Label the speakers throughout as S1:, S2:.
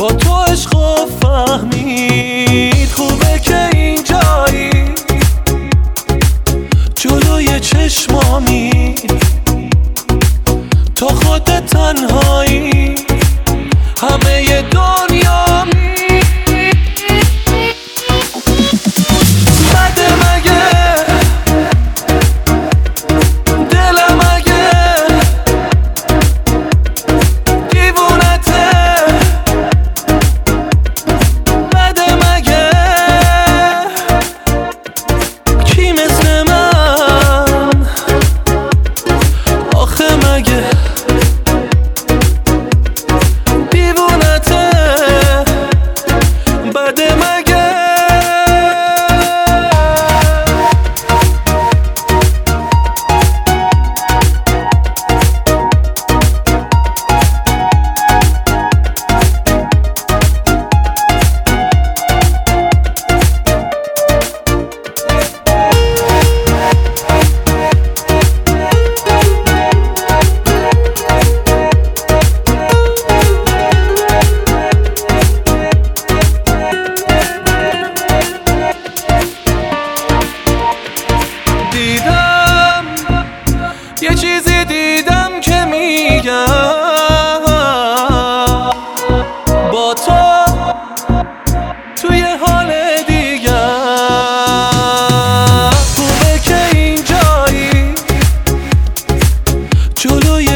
S1: با تو عشق و فهمید. خوبه که اینجایی. جلوی چشمامی. تو خودت تنها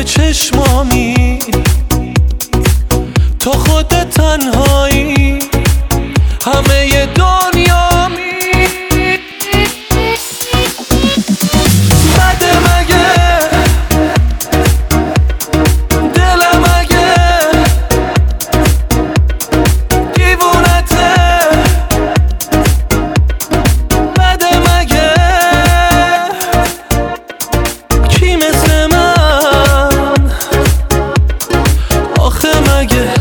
S1: چشمامی تو خود تنهایی. again